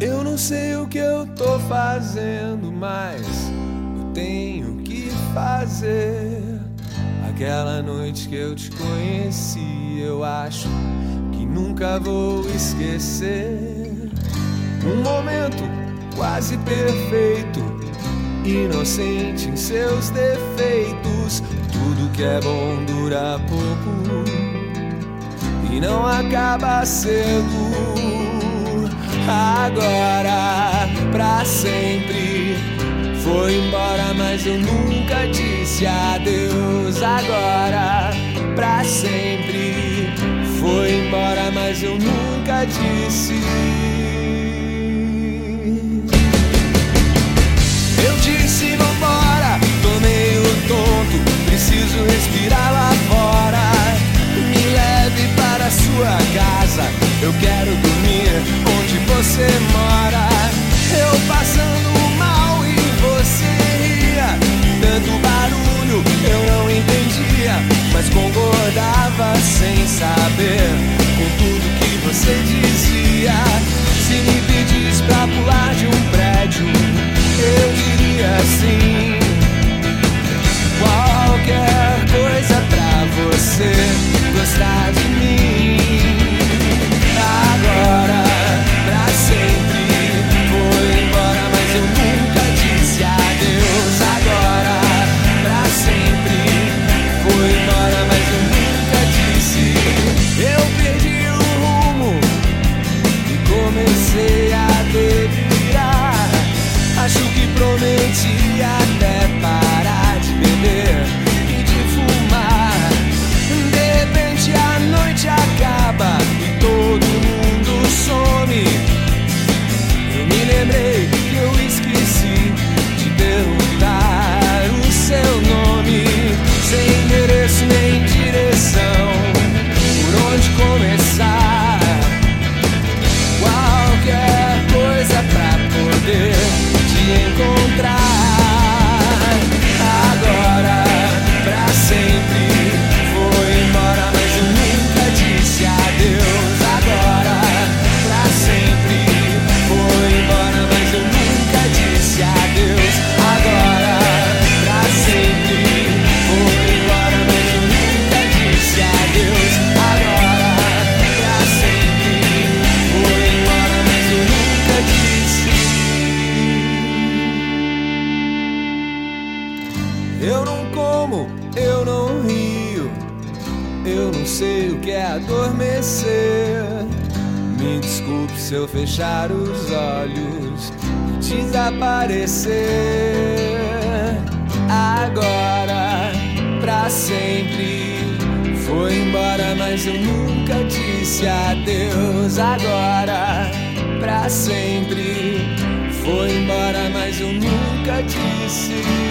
Eu não sei o que eu tô fazendo, mas eu tenho que fazer. Aquela noite que eu te conheci, eu acho que nunca vou esquecer. Um momento quase perfeito, inocente em seus defeitos. Tudo que é bom dura pouco e não acaba cedo agora pra sempre. Foi embora, mas eu nunca disse adeus. Agora pra sempre. Foi embora, mas eu nunca disse. Eu disse vambora, tô meio tonto, preciso respirar lá fora. Me leve para sua casa, eu quero dormir você mora. Eu passando mal e você foi embora, mas eu nunca disse. Eu perdi o rumo e comecei a delirar. Acho que prometi a fechar os olhos e desaparecer agora pra sempre. Foi embora, mas eu nunca disse adeus. Agora pra sempre. Foi embora, mas eu nunca disse.